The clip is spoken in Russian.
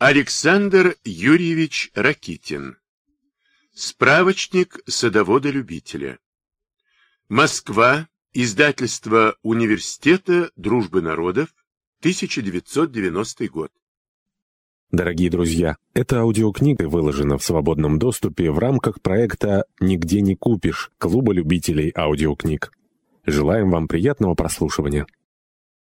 Александр Юрьевич Ракитин. Справочник садовода-любителя. Москва. Издательство Университета Дружбы Народов. 1990 год. Дорогие друзья, эта аудиокнига выложена в свободном доступе в рамках проекта «Нигде не купишь» Клуба любителей аудиокниг. Желаем вам приятного прослушивания.